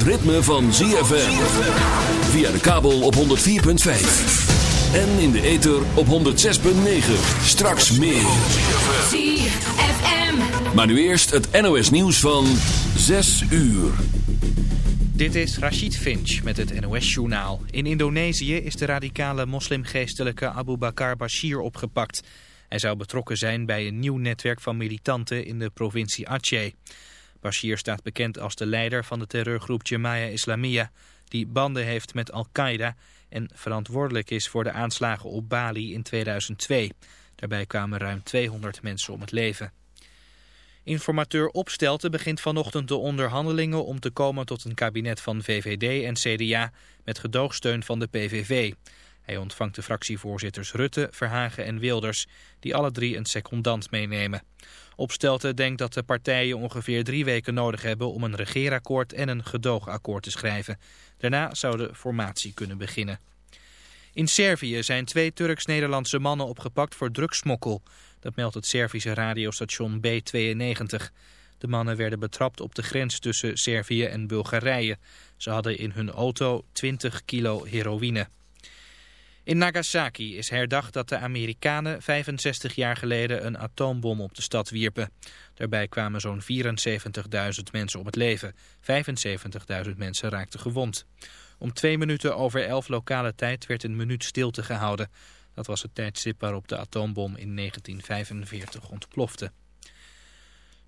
het ritme van ZFM. Via de kabel op 104.5. En in de ether op 106.9. Straks meer. ZFM. Maar nu eerst het NOS nieuws van 6 uur. Dit is Rashid Finch met het NOS-journaal. In Indonesië is de radicale moslimgeestelijke Abu Bakar Bashir opgepakt. Hij zou betrokken zijn bij een nieuw netwerk van militanten in de provincie Aceh. Bashir staat bekend als de leider van de terreurgroep Jemaah Islamiyah... die banden heeft met Al-Qaeda en verantwoordelijk is voor de aanslagen op Bali in 2002. Daarbij kwamen ruim 200 mensen om het leven. Informateur Opstelten begint vanochtend de onderhandelingen om te komen tot een kabinet van VVD en CDA met gedoogsteun van de PVV. Hij ontvangt de fractievoorzitters Rutte, Verhagen en Wilders, die alle drie een secondant meenemen. Opstelten denkt dat de partijen ongeveer drie weken nodig hebben om een regeerakkoord en een gedoogakkoord te schrijven. Daarna zou de formatie kunnen beginnen. In Servië zijn twee Turks-Nederlandse mannen opgepakt voor drugsmokkel. Dat meldt het Servische radiostation B92. De mannen werden betrapt op de grens tussen Servië en Bulgarije. Ze hadden in hun auto 20 kilo heroïne. In Nagasaki is herdacht dat de Amerikanen 65 jaar geleden een atoombom op de stad wierpen. Daarbij kwamen zo'n 74.000 mensen om het leven. 75.000 mensen raakten gewond. Om twee minuten over elf lokale tijd werd een minuut stilte gehouden. Dat was het tijdstip waarop de atoombom in 1945 ontplofte.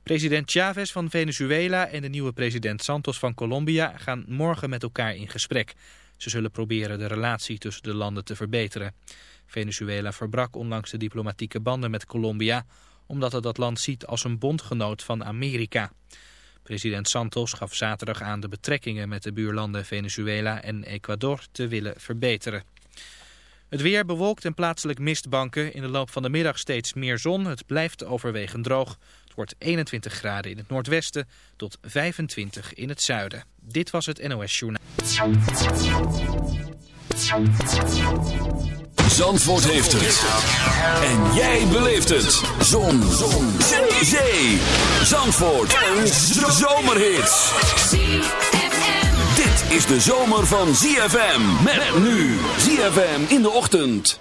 President Chavez van Venezuela en de nieuwe president Santos van Colombia gaan morgen met elkaar in gesprek. Ze zullen proberen de relatie tussen de landen te verbeteren. Venezuela verbrak onlangs de diplomatieke banden met Colombia... omdat het dat land ziet als een bondgenoot van Amerika. President Santos gaf zaterdag aan de betrekkingen met de buurlanden Venezuela en Ecuador te willen verbeteren. Het weer bewolkt en plaatselijk mistbanken. In de loop van de middag steeds meer zon. Het blijft overwegend droog. Het wordt 21 graden in het noordwesten tot 25 in het zuiden. Dit was het NOS Journaal. Zandvoort heeft het. En jij beleeft het. Zon. Zon. Zee. Zandvoort. Een zomerhit. Dit is de zomer van ZFM. Met nu. ZFM in de ochtend.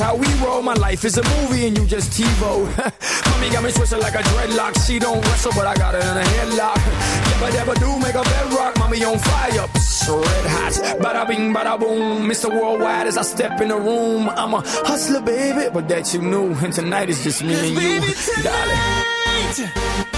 how we roll. My life is a movie and you just TiVo. Mommy got me twisted like a dreadlock. She don't wrestle, but I got her in a headlock. if I never do make a bedrock. Mommy on fire, Psst, red hot. Bada bing, bada boom. Mr. Worldwide as I step in the room. I'm a hustler, baby, but that you knew. And tonight is just me and you, darling.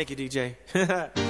Thank you, DJ.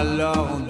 Alors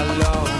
alone.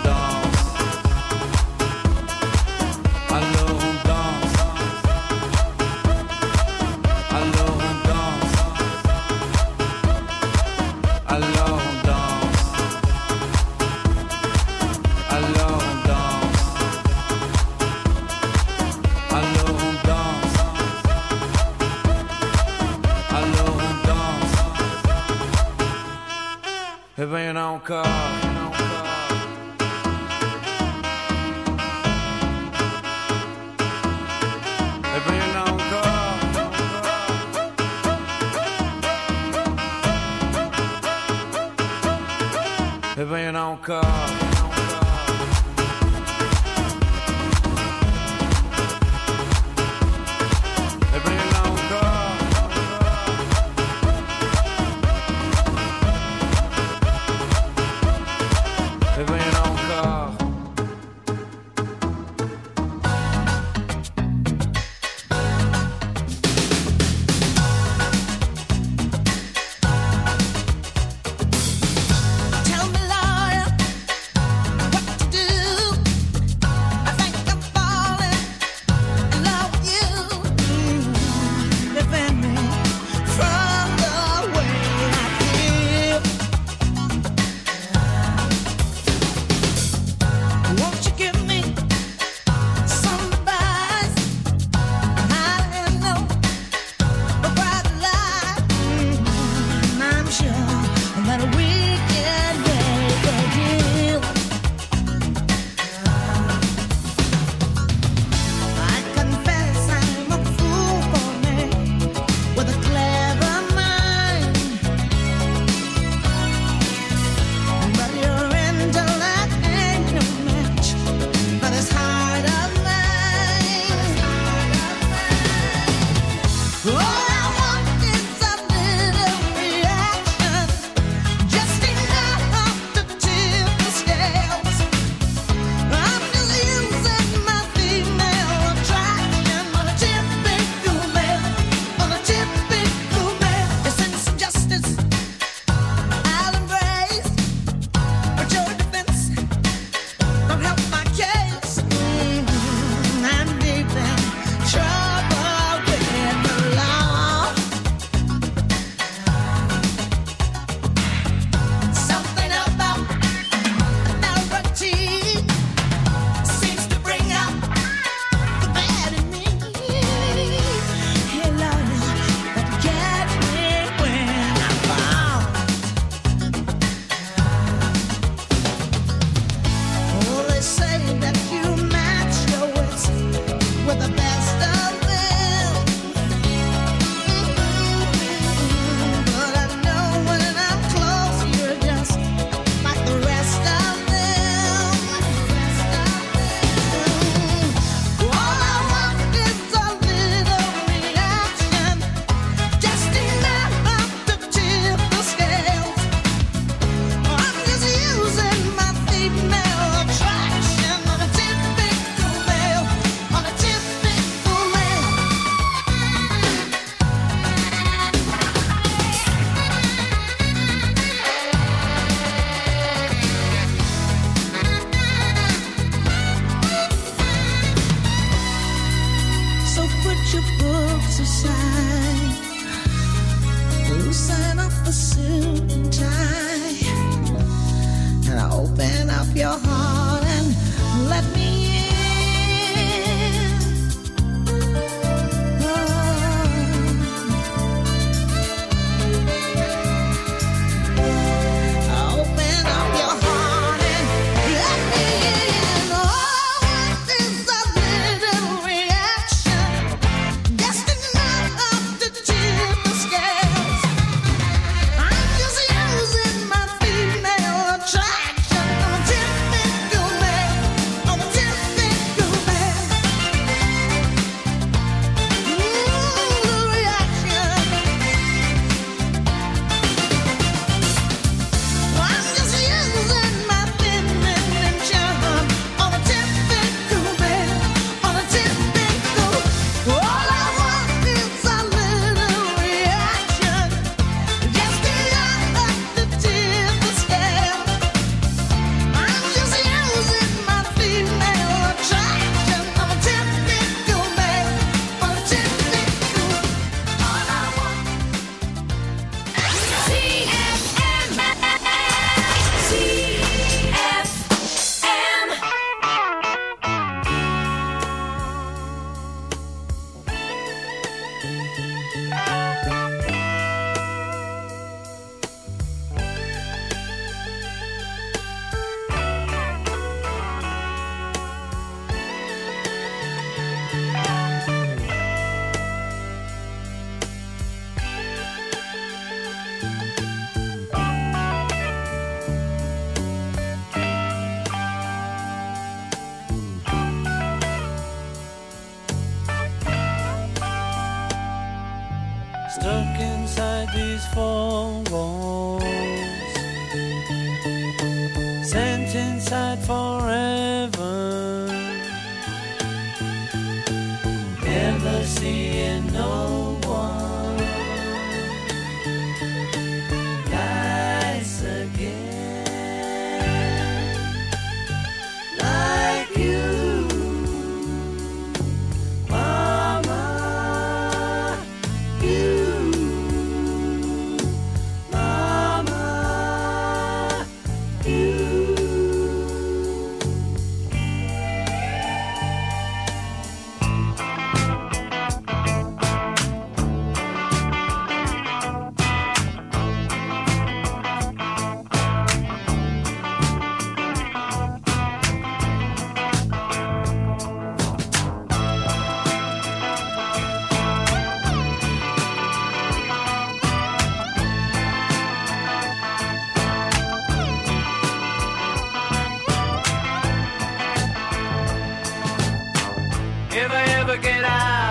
If I ever get out